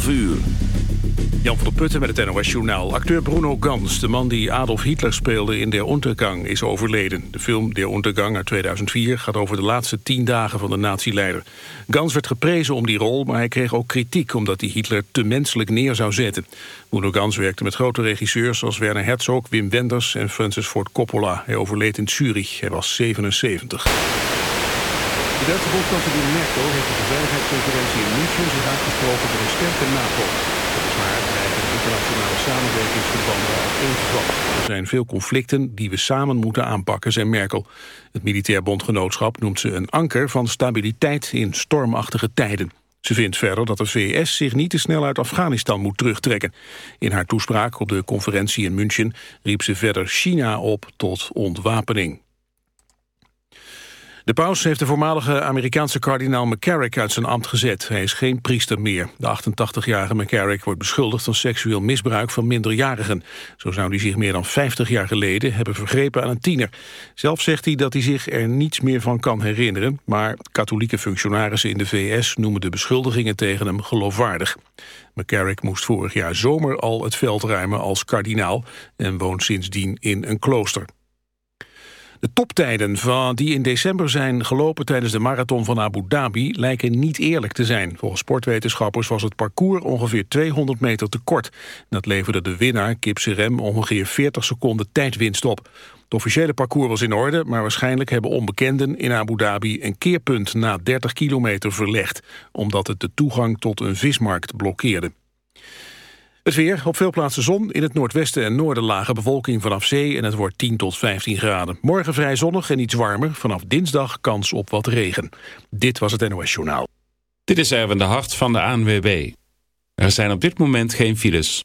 12 uur. Jan van der Putten met het NOS Journaal. Acteur Bruno Gans, de man die Adolf Hitler speelde in Der Untergang, is overleden. De film Der Untergang uit 2004 gaat over de laatste tien dagen van de nazi-leider. Gans werd geprezen om die rol, maar hij kreeg ook kritiek... omdat hij Hitler te menselijk neer zou zetten. Bruno Gans werkte met grote regisseurs als Werner Herzog, Wim Wenders en Francis Ford Coppola. Hij overleed in Zurich, hij was 77. De Duitse bondskanselier Merkel heeft op de veiligheidsconferentie in München zich uitgesproken voor een sterke NAVO. Volgens haar dreigen internationale samenwerkingsverbanden uiteengevallen. Er zijn veel conflicten die we samen moeten aanpakken, zei Merkel. Het militair bondgenootschap noemt ze een anker van stabiliteit in stormachtige tijden. Ze vindt verder dat de VS zich niet te snel uit Afghanistan moet terugtrekken. In haar toespraak op de conferentie in München riep ze verder China op tot ontwapening. De paus heeft de voormalige Amerikaanse kardinaal McCarrick uit zijn ambt gezet. Hij is geen priester meer. De 88-jarige McCarrick wordt beschuldigd van seksueel misbruik van minderjarigen. Zo zou hij zich meer dan 50 jaar geleden hebben vergrepen aan een tiener. Zelf zegt hij dat hij zich er niets meer van kan herinneren... maar katholieke functionarissen in de VS noemen de beschuldigingen tegen hem geloofwaardig. McCarrick moest vorig jaar zomer al het veld ruimen als kardinaal... en woont sindsdien in een klooster. De toptijden van die in december zijn gelopen tijdens de marathon van Abu Dhabi lijken niet eerlijk te zijn. Volgens sportwetenschappers was het parcours ongeveer 200 meter te kort. Dat leverde de winnaar, Kip Serem, ongeveer 40 seconden tijdwinst op. Het officiële parcours was in orde, maar waarschijnlijk hebben onbekenden in Abu Dhabi een keerpunt na 30 kilometer verlegd, omdat het de toegang tot een vismarkt blokkeerde. Het weer, op veel plaatsen zon, in het noordwesten en noorden lage bewolking vanaf zee en het wordt 10 tot 15 graden. Morgen vrij zonnig en iets warmer, vanaf dinsdag kans op wat regen. Dit was het NOS Journaal. Dit is Erwin de Hart van de ANWB. Er zijn op dit moment geen files.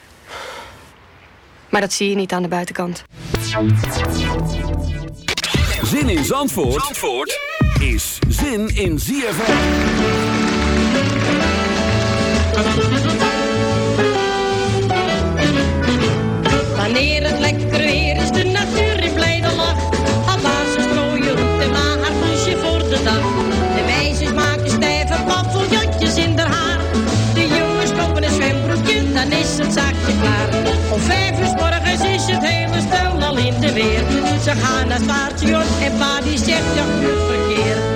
Maar dat zie je niet aan de buitenkant. Zin in Zandvoort, Zandvoort is zin in ZFM. Wanneer het lekker weer is, de natuur in blijde lach. Albazen strooien roet en maar haar poesje voor de dag. De meisjes maken stijve paffeljotjes in haar haar. De jongens kopen een zwembroekje, dan is het zaakje klaar. Om vijf uur ze gaan naar het en pa die zegt dat je verkeerd.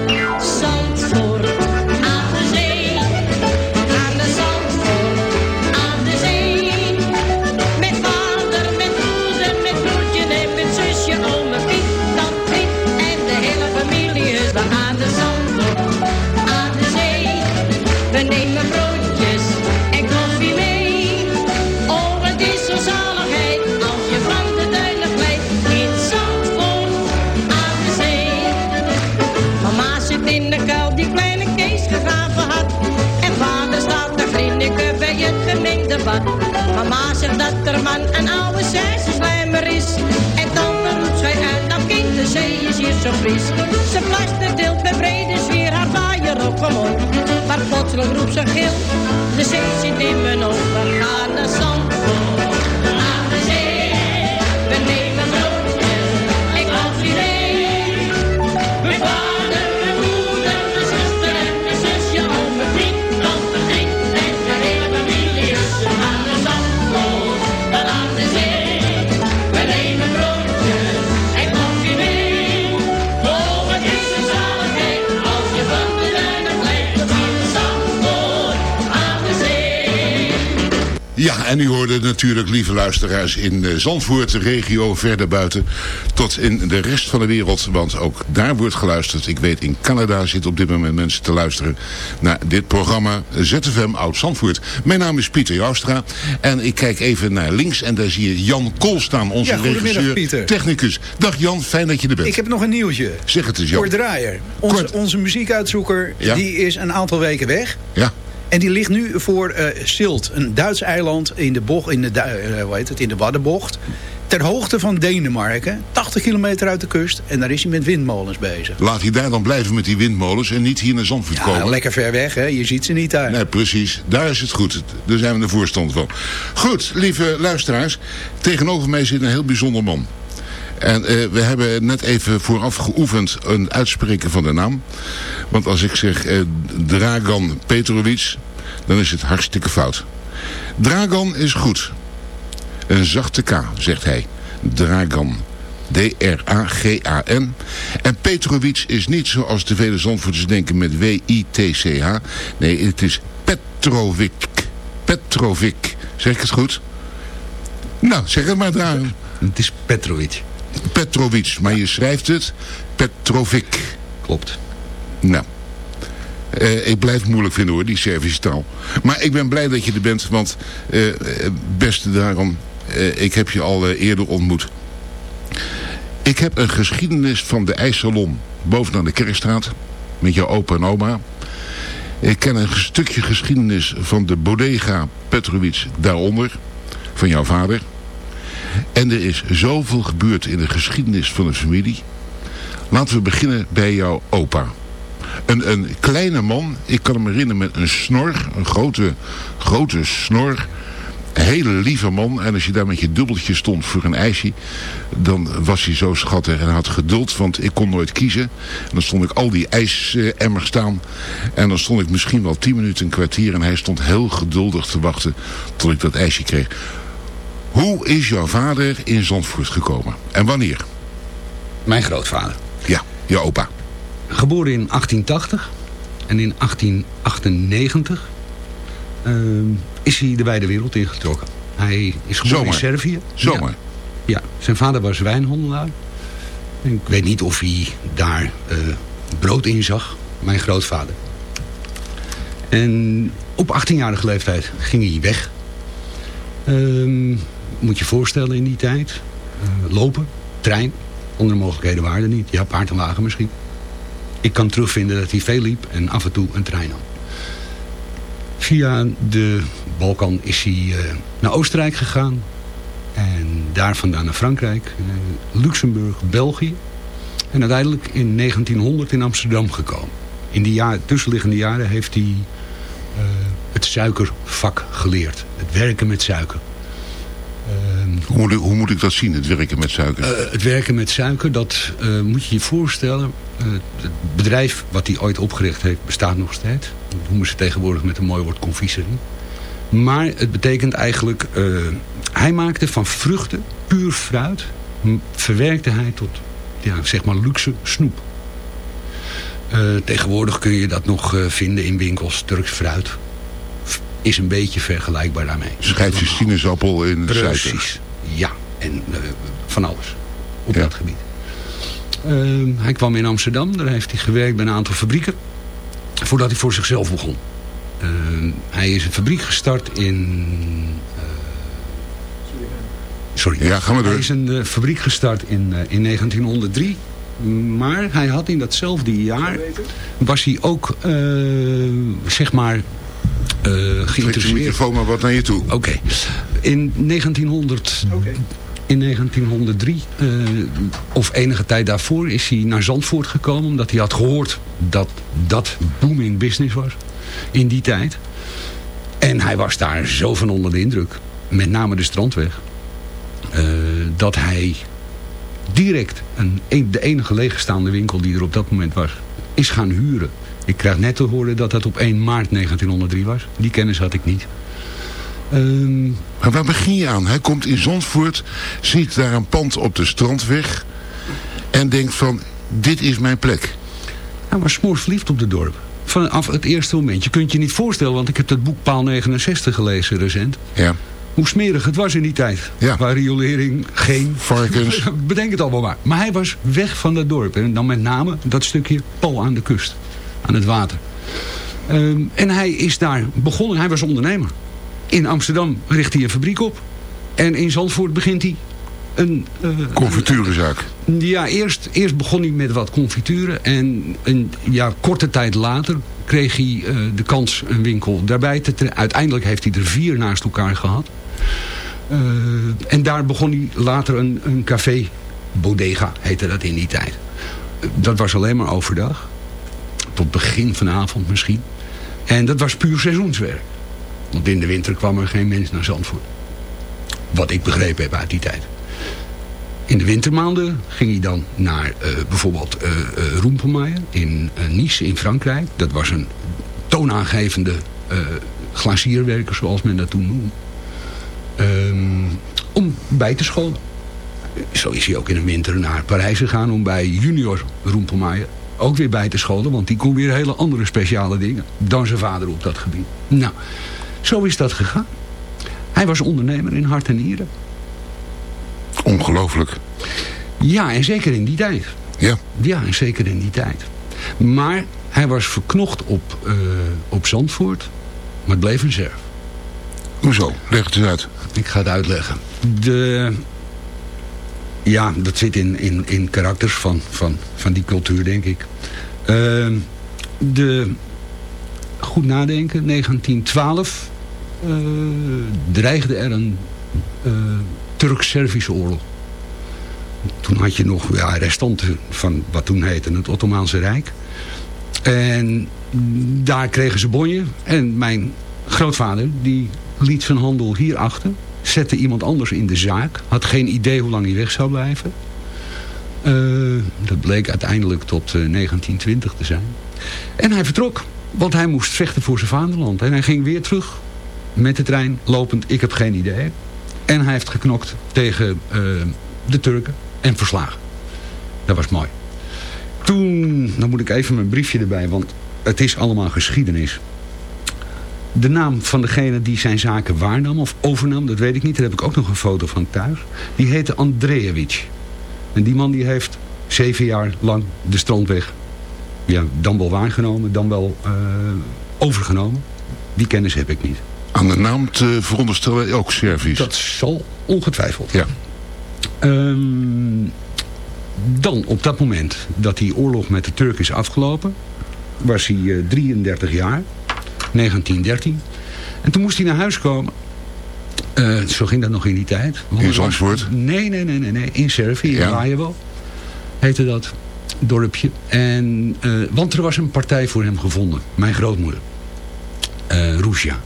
Mama zegt dat er man een oude slijmer is. En dan roept zij uit, dat kind, de zee is hier zo fris. Ze het deelt met brede sfeer haar vaaier op, kom. Maar plotseling roept ze geel. de zee zit in mijn ogen, gaan naar zand. En u hoorde natuurlijk, lieve luisteraars, in eh, Zandvoort, de regio verder buiten, tot in de rest van de wereld. Want ook daar wordt geluisterd. Ik weet, in Canada zitten op dit moment mensen te luisteren naar dit programma ZFM Oud Zandvoort. Mijn naam is Pieter Joustra en ik kijk even naar links en daar zie je Jan Kool staan, onze Ja, regisseur, Pieter. technicus. Dag Jan, fijn dat je er bent. Ik heb nog een nieuwtje. Zeg het eens Jan. Kort Draaier. Onze, onze muziekuitzoeker Ja. die is een aantal weken weg. Ja, En die ligt nu voor eh Silt, een Duits eiland in de, bocht, in, de, hoe heet het, in de Waddenbocht. Ter hoogte van Denemarken, 80 kilometer uit de kust. En daar is hij met windmolens bezig. laat hij daar dan blijven met die windmolens en niet hier naar Zandvoort Ja, komen. lekker ver weg, hè? je ziet ze niet daar. Nee, precies. Daar is het goed. Daar zijn we de voorstand van. Goed, lieve luisteraars. Tegenover mij zit een heel bijzonder man. En eh, we hebben net even vooraf geoefend een uitspreken van de naam. Want als ik zeg eh, Dragan Petrovic, dan is het hartstikke fout. Dragan is goed. Een zachte K, zegt hij. Dragan. D-R-A-G-A-N. En Petrovic is niet zoals de vele Zandvoorters denken met W-I-T-C-H. Nee, het is Petrovic. Petrovic. Zeg ik het goed? Nou, zeg het maar Dragan. Het is Petrovic. Petrovic, maar je schrijft het Petrovic. Klopt. Nou, eh, ik blijf het moeilijk vinden hoor, die Servische taal. Maar ik ben blij dat je er bent, want eh, eh, beste daarom, ik heb je al eerder ontmoet. Ik heb een geschiedenis van de IJssalon bovenaan de Kerkstraat, met jouw opa en oma. Ik ken een stukje geschiedenis van de Bodega Petrovic daaronder, van jouw vader. En er is zoveel gebeurd in de geschiedenis van de familie. Laten we beginnen bij jouw opa. Een, een kleine man, ik kan me herinneren met een snor, een grote, grote snor. Een hele lieve man. En als je daar met je dubbeltje stond voor een ijsje, dan was hij zo schattig en had geduld. Want ik kon nooit kiezen. En dan stond ik al die ijsemmer staan. En dan stond ik misschien wel tien minuten, een kwartier. En hij stond heel geduldig te wachten tot ik dat ijsje kreeg. Hoe is jouw vader in Zandvoort gekomen? En wanneer? Mijn grootvader. Ja, je opa. Geboren in 1880 en in 1898 ehm, is hij de wijde wereld ingetrokken. Hij is geboren Zomaar. in Servië. Zomaar. Ja. Ja, zijn vader was wijnhandelaar. Ik weet niet of hij daar eh, brood in zag. Mijn grootvader. En op 18-jarige leeftijd ging hij weg. Ehm, moet je voorstellen in die tijd. eh, lopen, trein. Andere mogelijkheden waren er niet. Ja, paard en wagen misschien. Ik kan terugvinden dat hij veel liep en af en toe een trein nam. Via de Balkan is hij eh, naar Oostenrijk gegaan. En daar vandaan naar Frankrijk, eh, Luxemburg, België. En uiteindelijk in 1900 in Amsterdam gekomen. In die jaar, tussenliggende jaren heeft hij het suikervak geleerd. Het werken met suiker. Hoe moet, ik, hoe moet ik dat zien, het werken met suiker? eh, het werken met suiker, dat eh, moet je je voorstellen. Eh, het bedrijf wat hij ooit opgericht heeft, bestaat nog steeds. Dat noemen ze tegenwoordig met een mooi woord confiserie. Maar het betekent eigenlijk... hij maakte van vruchten, puur fruit... verwerkte hij tot, ja, zeg maar, luxe snoep. Tegenwoordig kun je dat nog vinden in winkels. Turks fruit is een beetje vergelijkbaar daarmee. Schijf je sinaasappel in suiker. Precies, ja. En eh, van alles op Ja. dat gebied. Ehm, hij kwam in Amsterdam, daar heeft hij gewerkt bij een aantal fabrieken. Voordat hij voor zichzelf begon. Ehm, hij is een fabriek gestart in... eh, sorry. Ja, ga maar door. Hij is een eh, fabriek gestart in, eh, in 1903. Maar hij had in datzelfde jaar... was hij ook, eh, zeg maar... eh de geïnteresseerd. microfoon maar wat naar je toe. Oké. In 1900... In 1903, eh, of enige tijd daarvoor, is hij naar Zandvoort gekomen. Omdat hij had gehoord dat dat booming business was. In die tijd. En hij was daar zo van onder de indruk. Met name de strandweg. eh, dat hij direct een, een- de enige leegstaande winkel die er op dat moment was, is gaan huren. Ik krijg net te horen dat dat op 1 maart 1903 was. Die kennis had ik niet. Ehm, Maar waar begin je aan? Hij komt in Zandvoort, ziet daar een pand op de strandweg... en denkt van, dit is mijn plek. hij was smoors verliefd op het dorp. Vanaf het eerste moment. Je kunt je niet voorstellen, want ik heb dat boek Paal 69 gelezen recent. Ja. Hoe smerig het was in die tijd. Ja. Waar riolering geen... Varkens. Bedenk het allemaal maar. Maar hij was weg van dat dorp. En dan met name dat stukje pal aan de kust. Aan het water. Ehm, en hij is daar begonnen. Hij was ondernemer. In Amsterdam richt hij een fabriek op. En in Zandvoort begint hij een... eh, Confiturenzaak. ja, eerst, eerst begon hij met wat confituren. En een ja, korte tijd later kreeg hij eh, de kans een winkel daarbij te trekken. Uiteindelijk heeft hij er vier naast elkaar gehad. Eh, en daar begon hij later een, een café, bodega heette dat in die tijd. Dat was alleen maar overdag. Tot begin van de avond misschien. En dat was puur seizoenswerk. Want in de winter kwam er geen mens naar Zandvoort. Wat ik begrepen heb uit die tijd. In de wintermaanden ging hij dan naar eh, bijvoorbeeld eh eh, Roempelmeijer in Nice in Frankrijk. Dat was een toonaangevende glacierwerker zoals men dat toen noemde. Ehm, om bij te scholen. Zo is hij ook in de winter naar Parijs gegaan om bij junior Roempelmeijer ook weer bij te scholen. Want die kon weer hele andere speciale dingen dan zijn vader op dat gebied. Nou, zo is dat gegaan. Hij was ondernemer in hart en nieren. Ongelooflijk. Ja, en zeker in die tijd. Ja. Ja, en zeker in die tijd. Maar hij was verknocht op, eh, op Zandvoort. Maar het bleef een zerf. Hoezo? Leg het eens uit. Ik ga het uitleggen. De, ja, dat zit in, in, in karakters van, van, van die cultuur, denk ik. Ehm, de, goed nadenken, 1912 eh, dreigde er een eh, Turk-Servische oorlog. Toen had je nog ja, restanten van wat toen heette het Ottomaanse Rijk. En daar kregen ze bonje. En mijn grootvader, die liet zijn handel hier achter. Zette iemand anders in de zaak. Had geen idee hoe lang hij weg zou blijven. Eh, dat bleek uiteindelijk tot eh, 1920 te zijn. En hij vertrok. Want hij moest vechten voor zijn vaderland. En hij ging weer terug. Met de trein, lopend. Ik heb geen idee. En hij heeft geknokt tegen eh, de Turken. En verslagen. Dat was mooi. Toen, dan moet ik even mijn briefje erbij. Want het is allemaal geschiedenis. De naam van degene die zijn zaken waarnam of overnam, dat weet ik niet. Daar heb ik ook nog een foto van thuis. Die heette Andrejevic. En die man die heeft zeven jaar lang de strandweg ja, dan wel waargenomen, dan wel eh, overgenomen. Die kennis heb ik niet. Aan de naam te veronderstellen ook Servisch. Dat zal ongetwijfeld. Ja. Ehm, dan op dat moment dat die oorlog met de Turk is afgelopen... was hij eh, 33 jaar, 1913. En toen moest hij naar huis komen. Eh, zo ging dat nog in die tijd. In Zandvoort? Nee, nee, nee, nee, nee. in Servië, in Ja. Rajevo heette dat dorpje. En, eh, want er was een partij voor hem gevonden. Mijn grootmoeder. eh Roesja.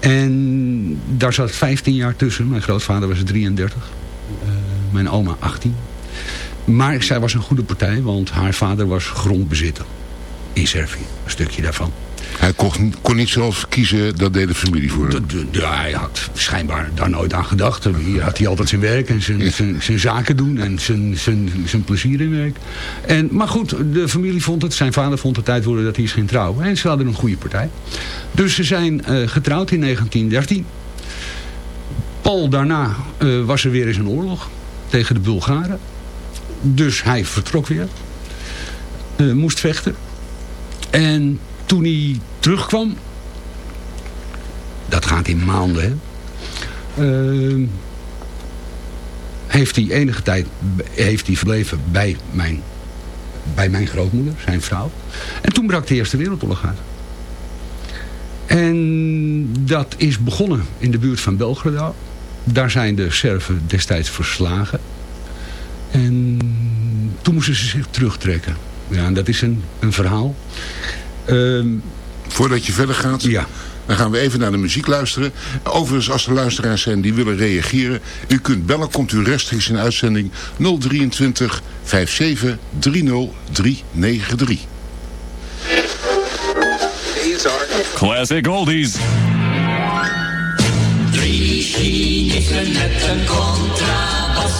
En daar zat 15 jaar tussen. Mijn grootvader was 33. eh, mijn oma 18. Maar zij was een goede partij, want haar vader was grondbezitter. In Servië, een stukje daarvan. Hij kon, kon niet zelf kiezen, dat deed de familie voor hem. De- de- hij had schijnbaar daar nooit aan gedacht. Hier had hij altijd zijn werk en zijn, zijn, zijn zaken doen en zijn, zijn, zijn plezier in werk. En, maar goed, de familie vond het, zijn vader vond het tijd worden dat hij is ging trouwen. En ze hadden een goede partij. Dus ze zijn eh, getrouwd in 1913. Paul daarna eh, was er weer eens een oorlog tegen de Bulgaren. Dus hij vertrok weer. Eh, moest vechten. En toen hij terugkwam... Dat gaat in maanden, hè. Ehm, heeft hij enige tijd heeft hij verbleven bij mijn, bij mijn grootmoeder, zijn vrouw. En toen brak de Eerste Wereldoorlog uit. En dat is begonnen in de buurt van Belgrado. Daar zijn de Serven destijds verslagen. En toen moesten ze zich terugtrekken. Ja, en dat is een, een verhaal. Ehm, Voordat je verder gaat, ja. dan gaan we even naar de muziek luisteren. Overigens, als er luisteraars zijn die willen reageren... u kunt bellen, komt u rechtstreeks in uitzending 023 57 30 393. Classic oldies. Drie Chinezen met een contrabas.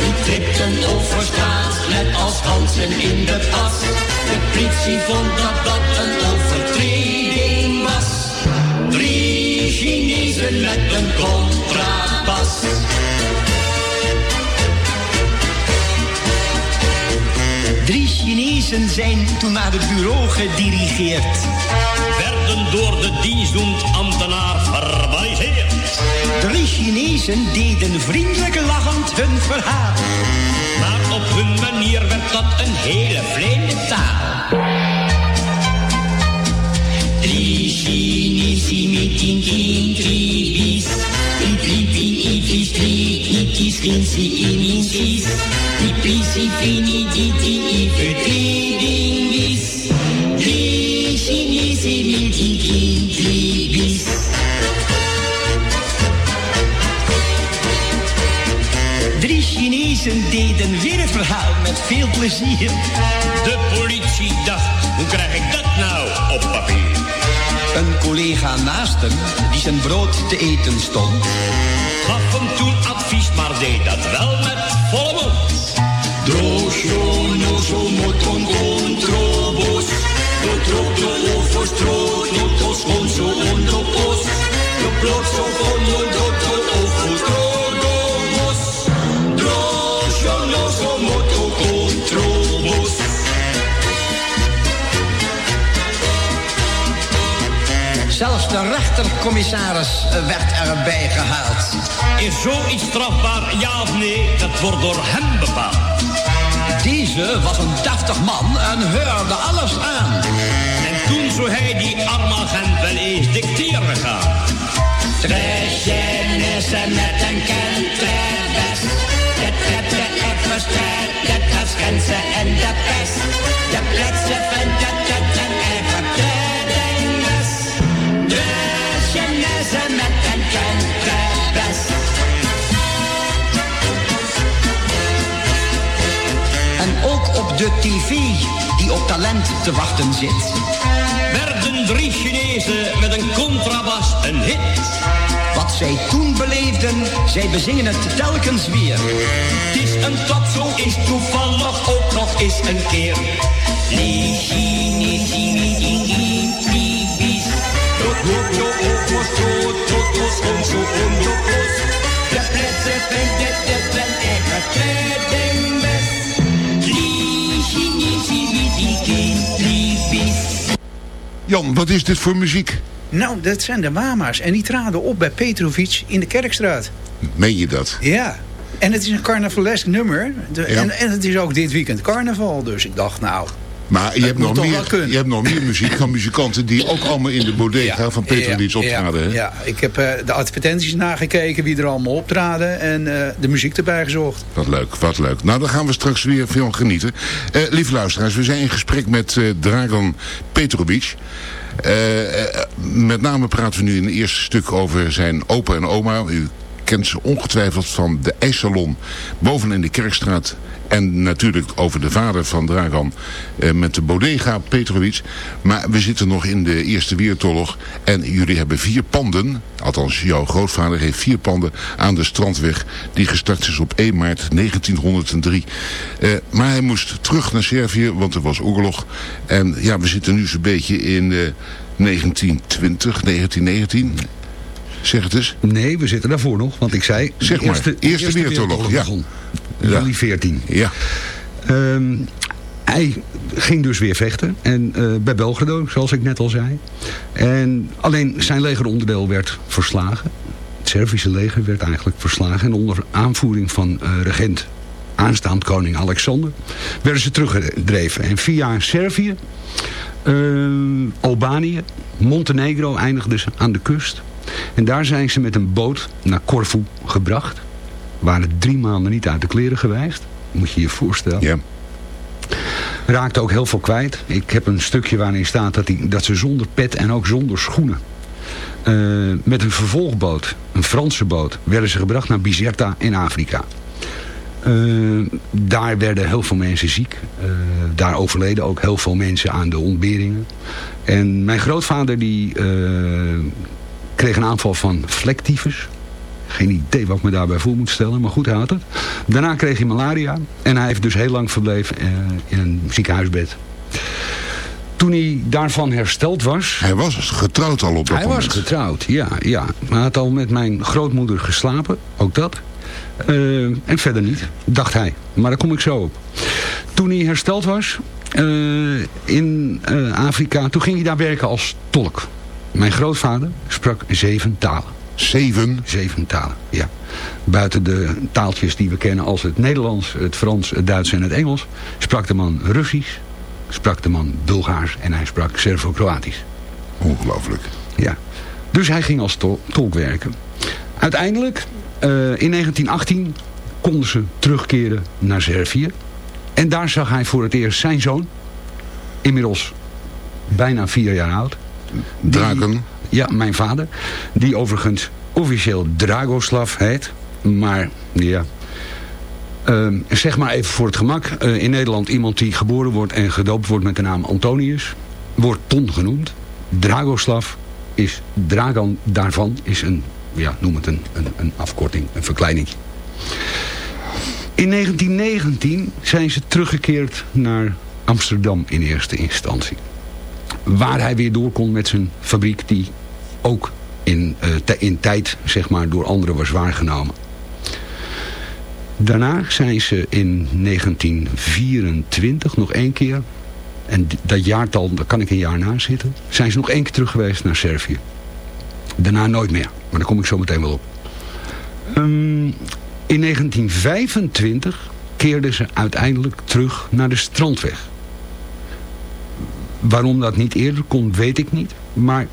Die tripten over straat, net als Hansen in de pas. De politie vond dat dat een overtreding was. Drie Chinezen met een contrabas. Drie Chinezen zijn toen naar het bureau gedirigeerd. Werden door de dienstdoend ambtenaar verbaliseerd. Drie Chinezen deden vriendelijk lachend hun verhaal. Maar op hun manier werd dat een hele vreemde taal. Drie Chinezen Chinezen deden weer het verhaal met veel plezier. De politie dacht, hoe krijg ik dat nou op papier? Een collega naast hem, die zijn brood te eten stond. Gaf hem toen advies, maar deed dat wel met Zelfs de rechtercommissaris eh, werd erbij gehaald. Is zoiets strafbaar, ja of nee? Dat wordt door hem bepaald. Deze was een deftig man en hoorde alles aan. En toen zou hij die arme agent wel eens dicteren gaan. Een. De even strijd, de kaskensen en de pest. De pletsen van de de tv die op talent te wachten zit. Werden drie Chinezen met een contrabas een hit. Wat zij toen beleefden, zij bezingen het telkens weer. Het is een zo is toevallig ook nog eens een keer. Jan, wat is dit voor muziek? Nou, dat zijn de mama's. En die traden op bij Petrovic in de Kerkstraat. Meen je dat? Ja. En het is een carnavalesk nummer. De- Ja. en, en het is ook dit weekend carnaval. Dus ik dacht, nou... Maar je dat hebt, nog meer, je hebt nog meer muziek van muzikanten... die ook allemaal in de bodega van Petrovic ja, optraden. Ja, ja, ik heb eh, de advertenties nagekeken wie er allemaal optraden. En eh, de muziek erbij gezocht. Wat leuk, wat leuk. Nou, daar gaan we straks weer veel genieten. Eh lieve luisteraars, we zijn in gesprek met Dragan Petrovic. Met name praten we nu in het eerste stuk over zijn opa en oma. U kent ze ongetwijfeld van de ijssalon boven in de Kerkstraat. En natuurlijk over de vader van Dragan eh, met de bodega Petrovic. Maar we zitten nog in de Eerste Wereldoorlog. En jullie hebben vier panden, althans jouw grootvader heeft vier panden aan de Strandweg. Die gestart is op 1 maart 1903. Eh, maar hij moest terug naar Servië, want er was oorlog. En ja, we zitten nu zo'n beetje in eh, 1920, 1919. Zeg het eens. Nee, we zitten daarvoor nog. Want ik zei... Zeg maar, Eerste Wereldoorlog, ja. begon. Ja. Juli 14. Ja. Ehm, hij ging dus weer vechten. En eh, bij Belgrado, zoals ik net al zei. En alleen zijn legeronderdeel werd verslagen. Het Servische leger werd eigenlijk verslagen. En onder aanvoering van eh, regent aanstaand koning Alexander... werden ze teruggedreven. En via Servië, eh, Albanië Montenegro eindigden ze aan de kust. En daar zijn ze met een boot naar Corfu gebracht. Waren drie maanden niet uit de kleren geweest. Moet je je voorstellen. Ja. Raakte ook heel veel kwijt. Ik heb een stukje waarin staat dat, die, dat ze zonder pet en ook zonder schoenen... eh, met een vervolgboot, een Franse boot... werden ze gebracht naar Bizerta in Afrika. Eh, daar werden heel veel mensen ziek. Eh, daar overleden ook heel veel mensen aan de ontberingen. En mijn grootvader die kreeg een aanval van vlektyfus. Geen idee wat ik me daarbij voor moet stellen, maar goed, hij had het. Daarna kreeg hij malaria en hij heeft dus heel lang verbleven eh, in een ziekenhuisbed. Toen hij daarvan hersteld was... Hij was getrouwd al op dat Hij moment. was getrouwd, ja, ja. Maar hij had al met mijn grootmoeder geslapen, ook dat. Eh, en verder niet, dacht hij. Maar daar kom ik zo op. Toen hij hersteld was eh, in Afrika, toen ging hij daar werken als tolk. Mijn grootvader sprak zeven talen. Zeven? Zeven talen, ja. Buiten de taaltjes die we kennen als het Nederlands, het Frans, het Duits en het Engels... sprak de man Russisch, sprak de man Bulgaars en hij sprak Servo-Kroatisch. Ongelooflijk. Ja. Dus hij ging als tol- tolk werken. Uiteindelijk, eh, in 1918, konden ze terugkeren naar Servië. En daar zag hij voor het eerst zijn zoon, inmiddels bijna vier jaar oud. Die- Draken? Ja, mijn vader. Die overigens officieel Dragoslav heet. Maar ja, Ehm, zeg maar even voor het gemak. eh, in Nederland iemand die geboren wordt en gedoopt wordt met de naam Antonius. Wordt Ton genoemd. Dragoslav is Dragan daarvan is een, ja, noem het een, een, een afkorting, een verkleining. In 1919 zijn ze teruggekeerd naar Amsterdam in eerste instantie. Waar hij weer door kon met zijn fabriek die ook in, eh, in tijd zeg maar, door anderen was waargenomen. Daarna zijn ze in 1924 nog één keer, en dat jaartal, daar kan ik een jaar na zitten, zijn ze nog één keer terug geweest naar Servië. Daarna nooit meer, maar daar kom ik zo meteen wel op. Ehm, in 1925 keerden ze uiteindelijk terug naar de Strandweg. Waarom dat niet eerder kon, weet ik niet. Maar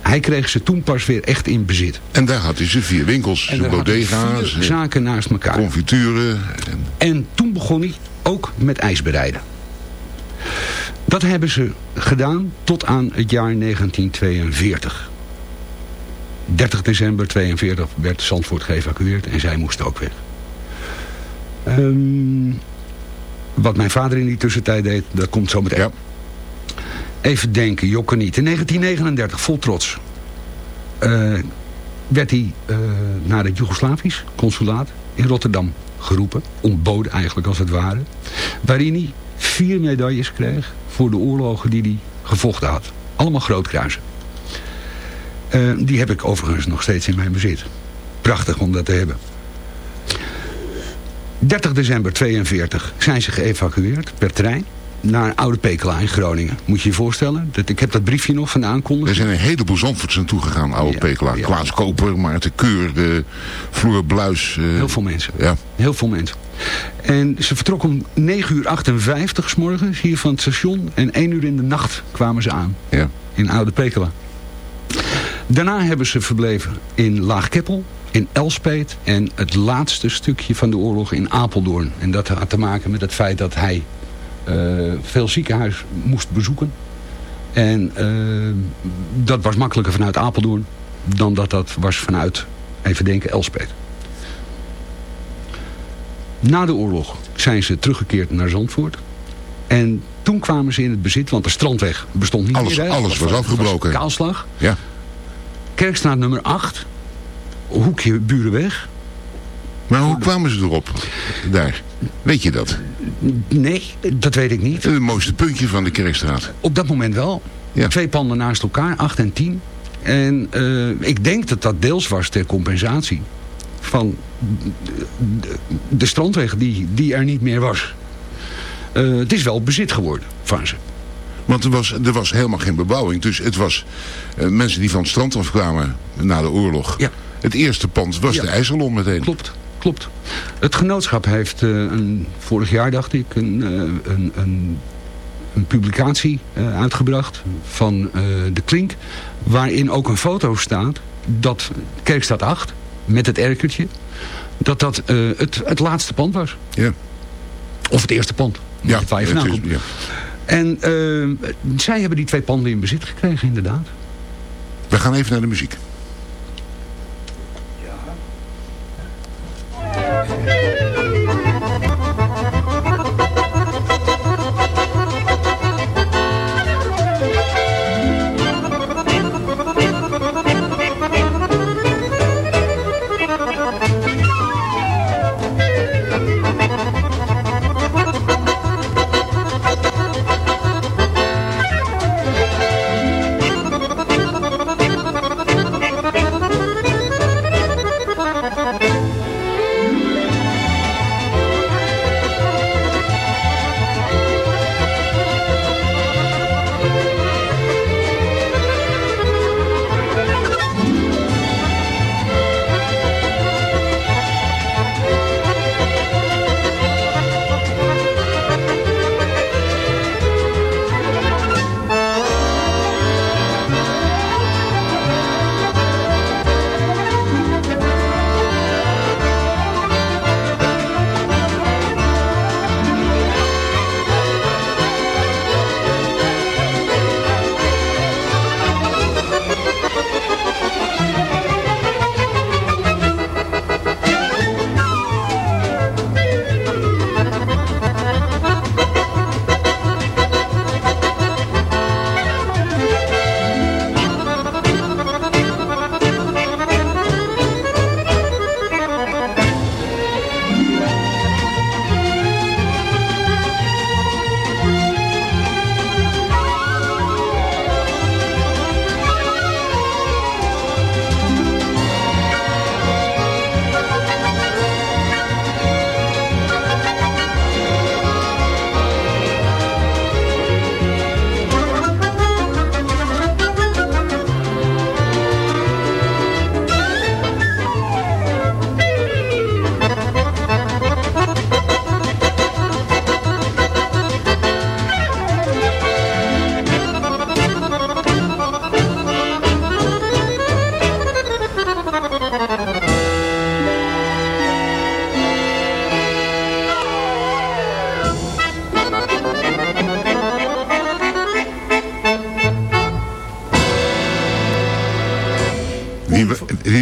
hij kreeg ze toen pas weer echt in bezit. En daar had hij zijn vier winkels, zijn had hij bodega's, vier zaken naast elkaar. confituren. En En toen begon hij ook met ijsbereiden. Dat hebben ze gedaan tot aan het jaar 1942. 30 december 42 werd Zandvoort geëvacueerd en zij moesten ook weg. Ehm, wat mijn vader in die tussentijd deed, dat komt zo meteen. Even denken, jokken niet. In 1939, vol trots, eh, werd hij eh, naar het Joegoslavisch consulaat in Rotterdam geroepen. Ontboden eigenlijk als het ware. Waarin hij vier medailles kreeg voor de oorlogen die hij gevochten had. Allemaal grootkruisen. Eh, die heb ik overigens nog steeds in mijn bezit. Prachtig om dat te hebben. 30 december 42 zijn ze geëvacueerd per trein naar Oude Pekela in Groningen. Moet je je voorstellen? Dat, ik heb dat briefje nog van de aankondiging. er zijn een heleboel Zandvoorts naartoe gegaan, oude Pekela. Klaas Koper, Maarten Keur, de Floor Bluis. eh, Heel veel mensen. Ja. Heel veel mensen. En ze vertrokken om 9 uur 58 s morgens hier van het station. En 1 uur in de nacht kwamen ze aan. Ja. In Oude Pekela. Daarna hebben ze verbleven in Laagkeppel, in Elspet en het laatste stukje van de oorlog in Apeldoorn. En dat had te maken met het feit dat hij eh, veel ziekenhuis moest bezoeken. En eh, dat was makkelijker vanuit Apeldoorn dan dat dat was vanuit, even denken, Elspet. Na de oorlog zijn ze teruggekeerd naar Zandvoort. En toen kwamen ze in het bezit, want de strandweg bestond niet Alles- meer. hè. alles was afgebroken. kaalslag. Ja. Kerkstraat nummer 8. Hoekje Burenweg. Maar hoe kwamen ze erop? Daar. Weet je dat? Nee, dat weet ik niet. Het mooiste puntje van de Kerkstraat. Op dat moment wel. Twee panden naast elkaar, 8 en 10. En eh, ik denk dat dat deels was ter compensatie van de, de strandweg die, die er niet meer was. Eh, het is wel bezit geworden van ze. Want er was, er was helemaal geen bebouwing. Dus het was eh, mensen die van het strand afkwamen na de oorlog. Ja. Het eerste pand was Ja. de IJsselon meteen. Klopt, klopt. Het genootschap heeft eh, een, vorig jaar, dacht ik, een, eh, een, een een publicatie eh, uitgebracht van de Klink. Waarin ook een foto staat dat Kerkstad 8 met het erkertje. Dat dat het, het laatste pand was. Ja. Of het eerste pand. Ja, waar je vandaan komt. ja. En zij hebben die twee panden in bezit gekregen inderdaad. We gaan even naar de muziek.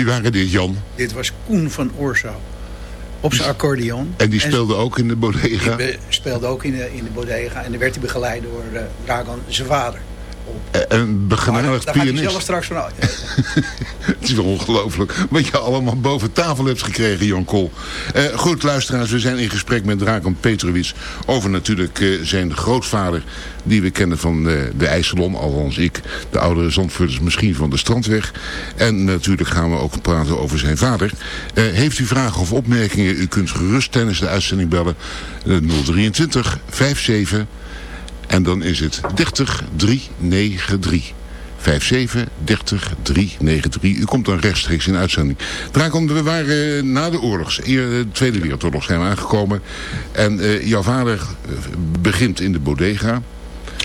Waren dit, Jan? Dit was Koen van Oorsouw. Op zijn accordeon. En die speelde ook in de bodega? Die speelde ook in de, in de bodega. En dan werd hij begeleid door eh, Dragan, zijn vader. Eh, Een begenadigd daar gaat hij zelf pianist. straks van. Het is wel ongelooflijk wat je allemaal boven tafel hebt gekregen, Jan Kool. Eh, goed, luisteraars, we zijn in gesprek met Dragan Petrovic... over natuurlijk eh, zijn grootvader, die we kennen van de IJsselon, althans ik. De oudere Zandvoorters misschien van de Strandweg. En natuurlijk gaan we ook praten over zijn vader. Heeft u vragen of opmerkingen, u kunt gerust tijdens de uitzending bellen. eh, 023 57 en dan is het 30 393. 57 30 393. U komt dan rechtstreeks in uitzending. Draakon, we waren eh, na de oorlog, eer de Tweede Wereldoorlog zijn we aangekomen. En eh, jouw vader eh, begint in de bodega.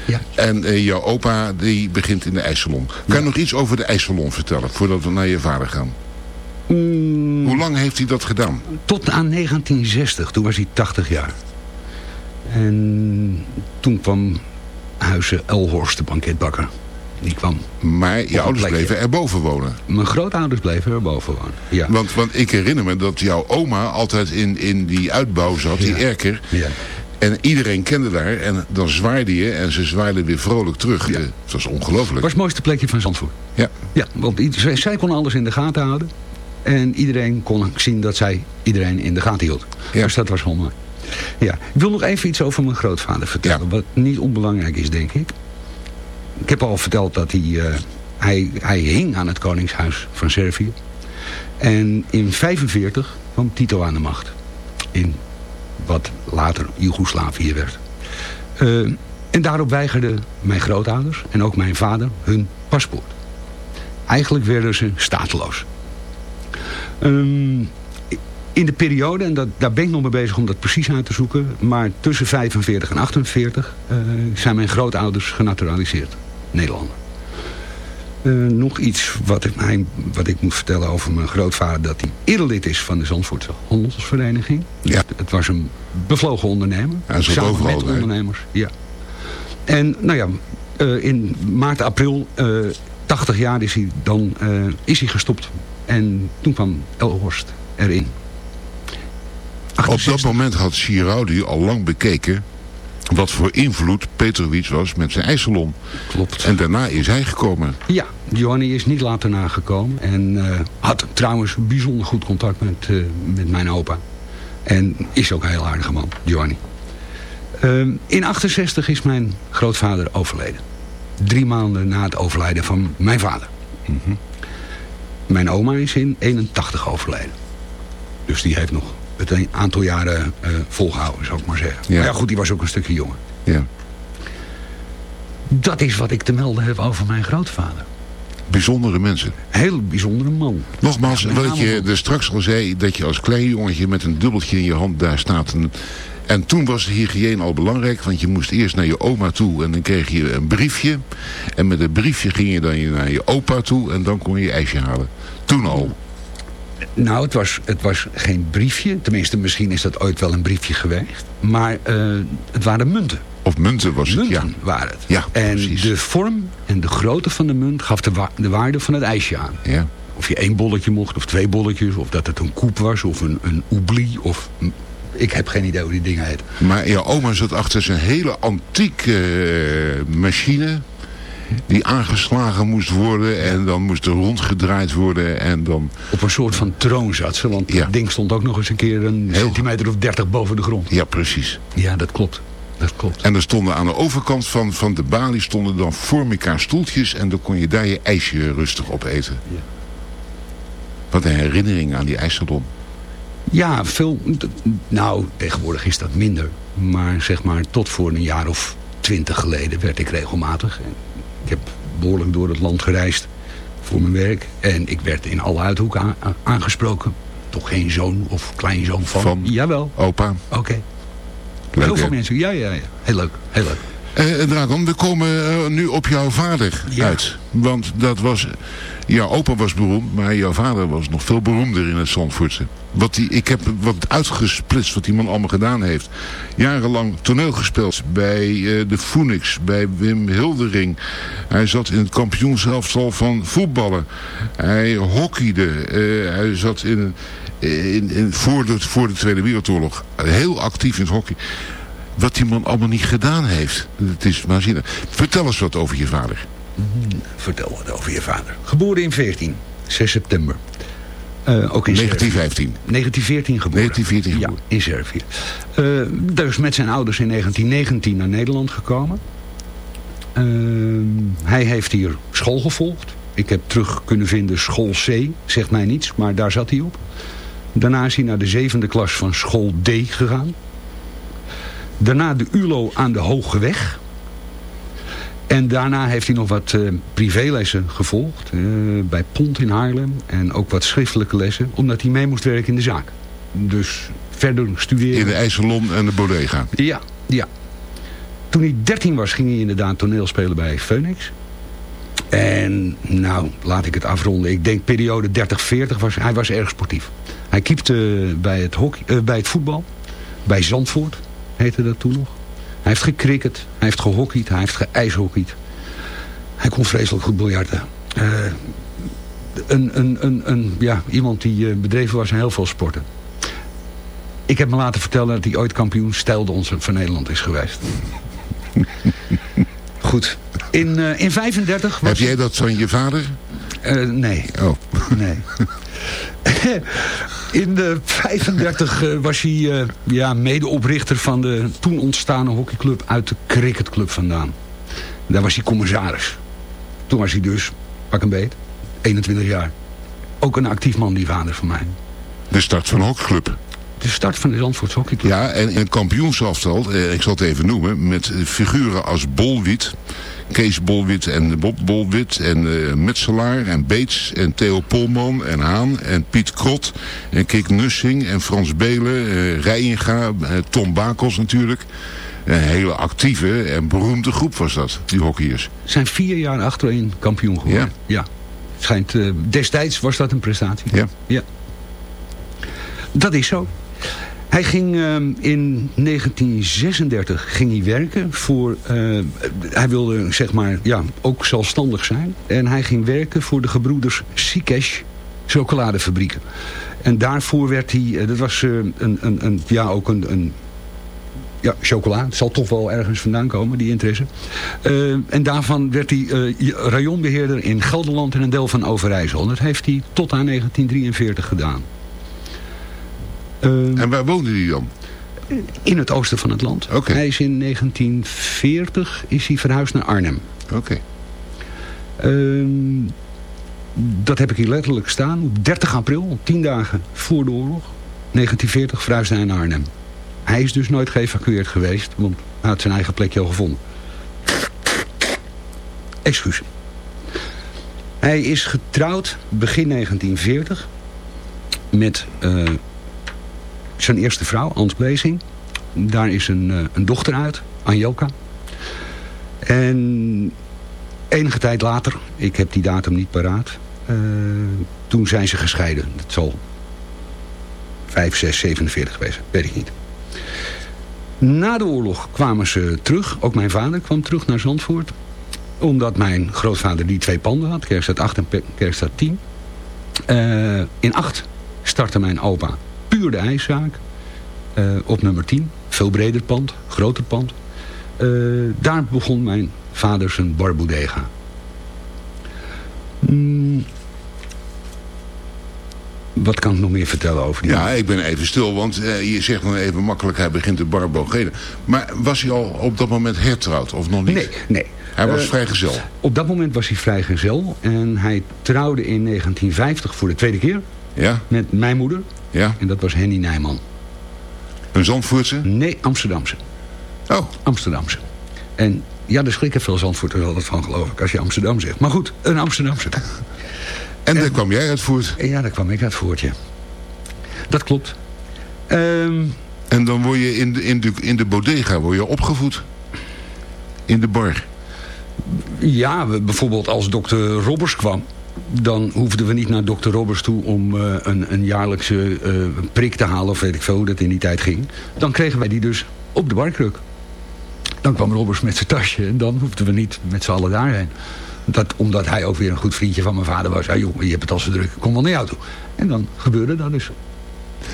Ja. En eh, jouw opa die begint in de ijssalon. Kan je nog iets over de ijssalon vertellen voordat we naar je vader gaan? Hoe lang heeft hij dat gedaan? Tot aan 1960, toen was hij 80 jaar. En toen kwam Huizen Elhorst, de banketbakker. Die kwam. Maar je ouders bleven erboven wonen. Mijn grootouders bleven erboven wonen. Ja. Want, want ik herinner me dat jouw oma altijd in, in die uitbouw zat, die erker. Ja. En iedereen kende daar. En dan zwaaide je en ze zwaaiden weer vrolijk terug. Eh, Het was ongelooflijk. was het mooiste plekje van Zandvoort. Ja. Ja, want zij, zij kon alles in de gaten houden. En iedereen kon zien dat zij iedereen in de gaten hield. Dus dat was mooi. Ja. Ik wil nog even iets over mijn grootvader vertellen. Wat niet onbelangrijk is, denk ik. Ik heb al verteld dat hij, eh, hij, hij hing aan het koningshuis van Servië. En in 45 kwam Tito aan de macht. In wat later Joegoslavië werd. Eh, en daarop weigerden mijn grootouders en ook mijn vader hun paspoort. Eigenlijk werden ze stateloos. Ehm, in de periode, en dat, daar ben ik nog mee bezig om dat precies uit te zoeken... maar tussen 45 en 48 eh, zijn mijn grootouders genaturaliseerd. Nederlander. Eh, nog iets wat ik, mij, wat ik moet vertellen over mijn grootvader... dat hij eerder is van de Zandvoortse Handelsvereniging. Ja. Het, het was een bevlogen ondernemer. Zat samen overal met ondernemers. Ja. En nou ja, eh, in maart, april, eh 80 jaar is hij dan is hij gestopt. En toen kwam Elhorst erin. Op dat moment had Giraudi al lang bekeken wat voor invloed Petrovic was met zijn ijssalon. Klopt. En daarna is hij gekomen. Ja, Giovanni is niet later nagekomen. En eh, had trouwens bijzonder goed contact met, eh, met mijn opa. En is ook een heel aardige man, Giovanni. Ehm, in 68 is mijn grootvader overleden. Drie maanden na het overlijden van mijn vader. Mijn oma is in 81 overleden. Dus die heeft nog het een aantal jaren eh, volgehouden, zou ik maar zeggen. Ja. Maar ja, goed, die was ook een stukje jonger. Ja. Dat is wat ik te melden heb over mijn grootvader. Bijzondere mensen. Heel bijzondere man. Nogmaals, wat je er straks al zei, dat je als klein jongetje met een dubbeltje in je hand daar staat. En, en toen was de hygiëne al belangrijk, want je moest eerst naar je oma toe en dan kreeg je een briefje. En met het briefje ging je dan naar je opa toe en dan kon je ijsje halen. Toen al. Nou, het was, het was geen briefje. Tenminste, misschien is dat ooit wel een briefje geweest. Maar eh, het waren munten. Of munten was het, ja. waren het. Ja, en precies. de vorm en de grootte van de munt gaf de, wa- de waarde van het ijsje aan. Ja. Of je één bolletje mocht, of twee bolletjes. Of dat het een koep was, of een, een oubli. Of, ik heb geen idee hoe die dingen heet. Maar je oma zat achter zijn hele antieke eh, machine. Die aangeslagen moest worden en dan moest er rondgedraaid worden en dan... Op een soort van troon zat ze, want Ja. het ding stond ook nog eens een keer een centimeter of dertig boven de grond. Ja, precies. Ja, dat klopt. Dat klopt. En er stonden aan de overkant van, van de balie stonden dan voor elkaar stoeltjes en dan kon je daar je ijsje rustig op eten. Wat een herinnering aan die ijssalon. Ja, veel. Nou, tegenwoordig is dat minder. Maar zeg maar, tot voor een jaar of twintig geleden werd ik regelmatig. Ik heb behoorlijk door het land gereisd voor mijn werk. En ik werd in alle uithoeken aangesproken. Toch geen zoon of kleinzoon van? Van? Jawel. Opa. Oké. Heel veel mensen. Ja, ja, ja. Heel leuk. Heel leuk. Eh, Dragon, we komen eh, nu op jouw vader uit. Want dat was... Jouw opa was beroemd, maar jouw vader was nog veel beroemder in het Zandvoortse. Wat die, ik heb wat uitgesplitst wat die man allemaal gedaan heeft. Jarenlang toneel gespeeld bij eh, de Phoenix, bij Wim Hildering. Hij zat in het kampioenselftal van voetballen. Hij hockeyde. eh, hij zat in, in, in, voor, de, voor de Tweede Wereldoorlog heel actief in het hockey. Wat die man allemaal niet gedaan heeft. Het is waanzinnig. Vertel eens wat over je vader. Vertel wat over je vader. Geboren in 14, 6 september. Eh, ook in 1915. 1914 geboren. 1914 Ja, in Servië. Eh, dus met zijn ouders in 1919 naar Nederland gekomen. Eh, hij heeft hier school gevolgd. Ik heb terug kunnen vinden school C. Zegt mij niets, maar daar zat hij op. Daarna is hij naar de zevende klas van school D gegaan. Daarna de ULO aan de Hoge Weg. En daarna heeft hij nog wat eh, privélessen gevolgd. eh, bij Pont in Haarlem. En ook wat schriftelijke lessen. Omdat hij mee moest werken in de zaak. Dus verder studeren. In de IJsselon en de Bodega. Ja, ja. Toen hij 13 was, ging hij inderdaad toneel spelen bij Phoenix. En nou, laat ik het afronden. Ik denk periode 30-40 was hij was erg sportief. Hij keepte bij het, hockey, eh, bij het voetbal. Bij Zandvoort heette dat toen nog. Hij heeft gecricket, hij heeft gehockeyd, hij heeft geijshockeyd. Hij kon vreselijk goed biljarten. Eh, een, een, een, een, ja, iemand die eh, bedreven was in heel veel sporten. Ik heb me laten vertellen dat hij ooit kampioen stijldonser van Nederland is geweest. Goed. In, eh in 35 was Heb jij dat van je vader? nee. Oh. Nee. In de 35 eh, was hij eh, ja, medeoprichter van de toen ontstane hockeyclub uit de cricketclub vandaan. Daar was hij commissaris. Toen was hij dus, pak een beet, 21 jaar. Ook een actief man, die vader van mij. De start van de hockeyclub. De start van de Zandvoorts hockeyclub. Ja, en in het kampioensaftal, eh, ik zal het even noemen, met figuren als Bolwiet, Kees Bolwit en Bob Bolwit en eh, Metselaar en Beets en Theo Polman en Haan en Piet Krot en Kik Nussing en Frans Belen, uh, Rijinga, eh, Tom Bakels natuurlijk. Een hele actieve en beroemde groep was dat, die hockeyers. Zijn vier jaar achtereen kampioen geworden. Ja. Schijnt, eh, destijds was dat een prestatie. Ja. ja. Dat is zo. Hij ging ehm, in 1936 ging hij werken voor... eh, hij wilde zeg maar ja, ook zelfstandig zijn. En hij ging werken voor de gebroeders Sikesh chocoladefabrieken. En daarvoor werd hij... eh, dat was eh, een, een, een, ja, ook een, een ja, chocola. Het zal toch wel ergens vandaan komen, die interesse. En daarvan werd hij eh, rayonbeheerder in Gelderland en een deel van Overijssel. En dat heeft hij tot aan 1943 gedaan. Eh, En waar woonde hij dan? in het oosten van het land. Hij is in 1940 is hij verhuisd naar Arnhem. Oké. Ehm, dat heb ik hier letterlijk staan. Op 30 april, tien dagen voor de oorlog, 1940, verhuisde hij naar Arnhem. Hij is dus nooit geëvacueerd geweest, want hij had zijn eigen plekje al gevonden. Excuus. Hij is getrouwd begin 1940 met eh, zijn eerste vrouw, Ans Blezing. Daar is een, eh, een dochter uit, Anjelka. En enige tijd later, ik heb die datum niet paraat, eh, toen zijn ze gescheiden. Dat zal 5, 6, 47 geweest weet ik niet. Na de oorlog kwamen ze terug, ook mijn vader kwam terug naar Zandvoort. Omdat mijn grootvader die twee panden had, Kerkstad 8 en Kerkstad 10. Eh, in 8 startte mijn opa puur de ijszaak. eh, op nummer 10, veel breder pand, groter pand. Eh, daar begon mijn vader zijn barbodega. Mm, wat kan ik nog meer vertellen over die Ja, ik ben even stil, want eh, je zegt dan even makkelijk, hij begint de barbogenen. Maar was hij al op dat moment hertrouwd, of nog niet? Nee, nee. Hij was vrijgezel. Op dat moment was hij vrijgezel. En hij trouwde in 1950 voor de tweede keer. Ja? Met mijn moeder. Ja. En dat was Henny Nijman. Een Zandvoortse? Nee, Amsterdamse. Oh. Amsterdamse. En ja, daar schrikken veel Zandvoorters altijd van, geloof ik, als je Amsterdam zegt. Maar goed, een Amsterdamse. En daar kwam jij uit voort? Ja, daar kwam ik uit voort, ja. Dat klopt. Ehm, En dan word je in de, in, de, in de bodega word je opgevoed? In de bar? Ja, bijvoorbeeld als dokter Robbers kwam... dan hoefden we niet naar dokter Robbers toe om eh, een, een jaarlijkse eh, prik te halen... of weet ik veel hoe dat in die tijd ging. Dan kregen wij die dus op de barkruk. Dan kwam Robbers met zijn tasje en dan hoefden we niet met z'n allen daarheen. Dat, omdat hij ook weer een goed vriendje van mijn vader was. Hij joh, je hebt het al zo druk, kom wel naar jou toe. En dan gebeurde dat dus.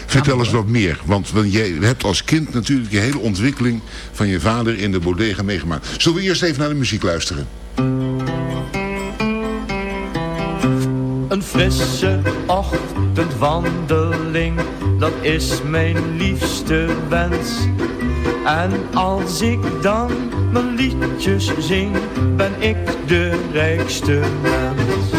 Vertel eens wat meer, want, want jij hebt als kind natuurlijk je hele ontwikkeling van je vader in de bodega meegemaakt. Zullen we eerst even naar de muziek luisteren? Een frisse ochtendwandeling, dat is mijn liefste wens. En als ik dan mijn liedjes zing, ben ik de rijkste mens.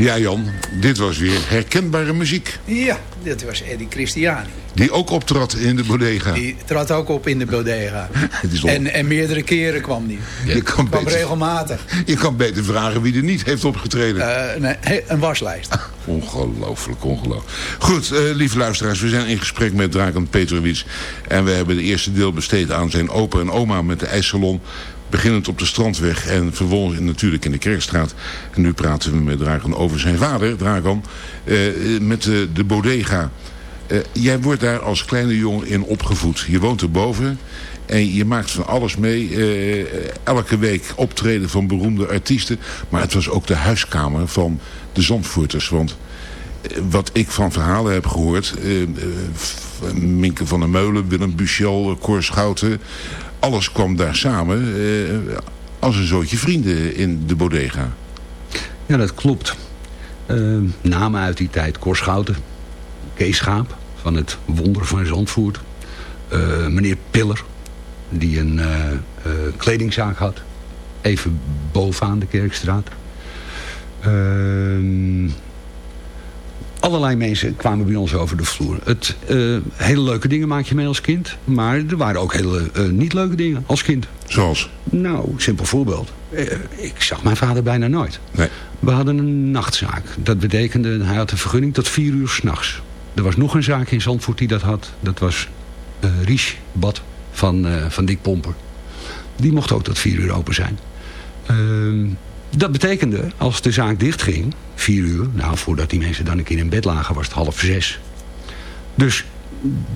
Ja Jan, dit was weer herkenbare muziek. Ja, dit was Eddie Christiani. Die ook optrad in de bodega. Die trad ook op in de bodega. En, en meerdere keren kwam die. Je kan, kwam beter, regelmatig. je kan beter vragen wie er niet heeft opgetreden. Eh, nee, een waslijst. Ongelooflijk, ongelooflijk. Goed, eh, lieve luisteraars, we zijn in gesprek met Dragan Petrovic. En we hebben de eerste deel besteed aan zijn opa en oma met de ijssalon. Beginnend op de Strandweg en vervolgens natuurlijk in de Kerkstraat. En nu praten we met Dragan over zijn vader, Dragan, eh, met de, de bodega. Eh, jij wordt daar als kleine jongen in opgevoed. Je woont erboven en je maakt van alles mee. Eh, elke week optreden van beroemde artiesten. Maar het was ook de huiskamer van de Zandvoorters. Want eh, wat ik van verhalen heb gehoord... eh, eh, v- Minke van der Meulen, Willem Buchel, Cor Schouten... alles kwam daar samen eh, als een zootje vrienden in de bodega. Ja, dat klopt. Eh, namen uit die tijd. Cor Schouten. Kees Schaap van het Wonder van Zandvoort. Eh, meneer Piller. Die een eh, kledingzaak had. Even bovenaan de Kerkstraat. Ehm, allerlei mensen kwamen bij ons over de vloer. Het, eh, hele leuke dingen maak je mee als kind. Maar er waren ook hele eh, niet leuke dingen als kind. Zoals? Nou, simpel voorbeeld. Eh, ik zag mijn vader bijna nooit. Nee. We hadden een nachtzaak. Dat betekende, hij had een vergunning tot vier uur s'nachts. Er was nog een zaak in Zandvoort die dat had. Dat was eh Ries Bad van, van Dick Pomper. Die mocht ook tot vier uur open zijn. Dat betekende, als de zaak dichtging, vier uur... nou, voordat die mensen dan een keer in bed lagen, was het half zes. Dus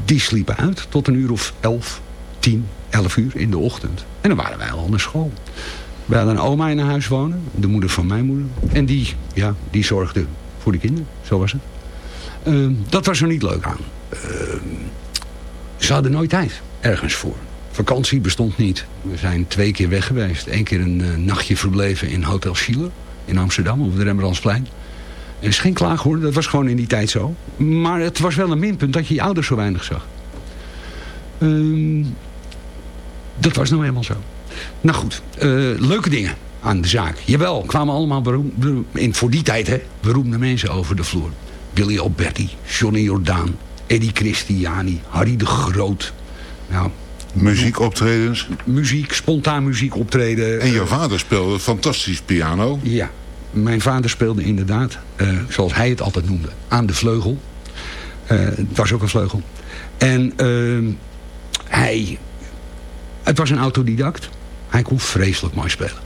die sliepen uit tot een uur of elf, tien, elf uur in de ochtend. En dan waren wij al naar school. We hadden een oma in huis wonen, de moeder van mijn moeder. En die, ja, die zorgde voor de kinderen, zo was het. Ehm, dat was er niet leuk aan. Ehm, ze hadden nooit tijd ergens voor. Vakantie bestond niet. We zijn twee keer weg geweest. Eén keer een eh, nachtje verbleven in Hotel Schiller in Amsterdam op het Rembrandtsplein. En is geen klaag hoor, dat was gewoon in die tijd zo. Maar het was wel een minpunt dat je je ouders zo weinig zag. Ehm, dat was nou helemaal zo. Nou goed, eh, leuke dingen aan de zaak. Jawel, kwamen allemaal in, voor die tijd hè, beroemde mensen over de vloer. Billy Alberti, Johnny Jordaan, Eddie Christiani, Harry de Groot. Nou, Muziekoptredens. muziek, spontaan muziek optreden. En jouw vader speelde fantastisch piano. Ja, mijn vader speelde inderdaad, eh, zoals hij het altijd noemde, aan de vleugel. Eh, het was ook een vleugel. En ehm, hij, het was een autodidact. Hij kon vreselijk mooi spelen.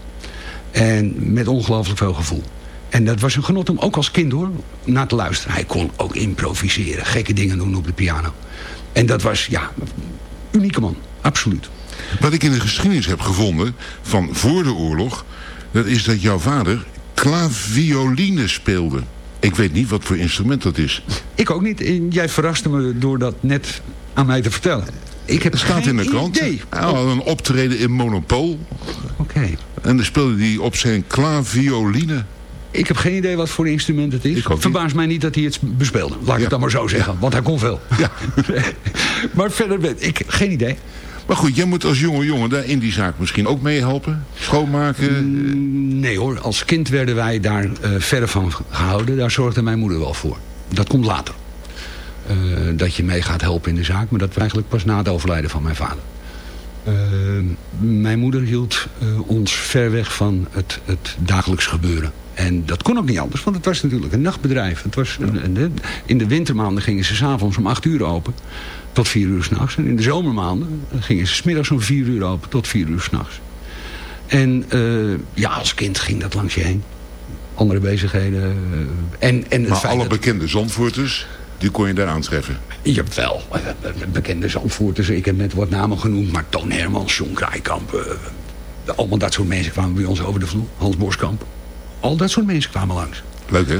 En met ongelooflijk veel gevoel. En dat was een genot om ook als kind hoor, naar te luisteren. Hij kon ook improviseren, gekke dingen doen op de piano. En dat was, ja, unieke man, absoluut. Wat ik in de geschiedenis heb gevonden van voor de oorlog... dat is dat jouw vader klavioline speelde. Ik weet niet wat voor instrument dat is. Ik ook niet. En jij verraste me door dat net aan mij te vertellen. Ik heb Het staat geen in de krant. had een optreden in Monopol. Oké. En dan speelde hij op zijn klavioline. Ik heb geen idee wat voor instrument het is. Verbaast mij niet dat hij het bespeelde. Laat ik het dan maar zo zeggen. Want hij kon veel. Ja. maar verder ik geen idee. Maar goed, jij moet als jonge jongen daar in die zaak misschien ook mee helpen. Schoonmaken. Mm, Nee hoor, als kind werden wij daar eh verre van gehouden. Daar zorgde mijn moeder wel voor. Dat komt later. Eh, dat je mee gaat helpen in de zaak. Maar dat eigenlijk pas na het overlijden van mijn vader. Eh, mijn moeder hield ons ver weg van het, het dagelijks gebeuren. En dat kon ook niet anders, want het was natuurlijk een nachtbedrijf. Het was in de wintermaanden gingen ze s'avonds om acht uur open tot vier uur s'nachts. En in de zomermaanden gingen ze smiddags om vier uur open tot vier uur s'nachts. En eh, ja, als kind ging dat langs je heen. Andere bezigheden. eh, en, en het maar feit alle dat- bekende Zandvoorters. die kon je daar aantreffen. Jawel, eh, bekende Zandvoorters. Ik heb net wat namen genoemd, maar Toon Hermans, John Kraaikamp... allemaal dat soort mensen kwamen bij ons over de vloer. Hans Boskamp. Al dat soort mensen kwamen langs. Leuk, hè?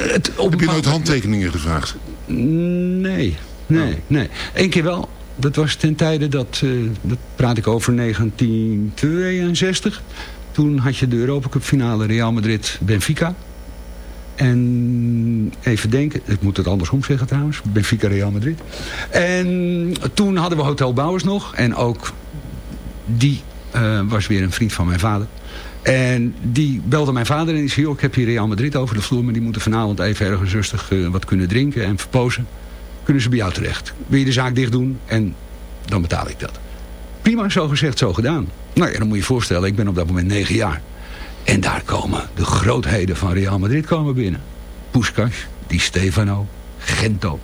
Het, op Heb je nooit handtekeningen gevraagd? Nee, nee, nee. Eén keer wel. Dat was ten tijde dat, eh, dat praat ik over 1962. Toen had je de Europa Cup finale Real Madrid-Benfica. En even denken, ik moet het andersom zeggen trouwens. Benfica Real Madrid. En toen hadden we Hotel Bouwers nog. En ook die eh, was weer een vriend van mijn vader. En die belde mijn vader en die zei... "Joh, ik heb hier Real Madrid over de vloer... maar die moeten vanavond even ergens rustig eh, wat kunnen drinken en verpozen. Kunnen ze bij jou terecht. Wil je de zaak dicht doen en dan betaal ik dat. Prima, zo gezegd, zo gedaan. Nou ja, dan moet je je voorstellen, ik ben op dat moment negen jaar. En daar komen de grootheden van Real Madrid komen binnen. Puskas, Di Stefano, Gento.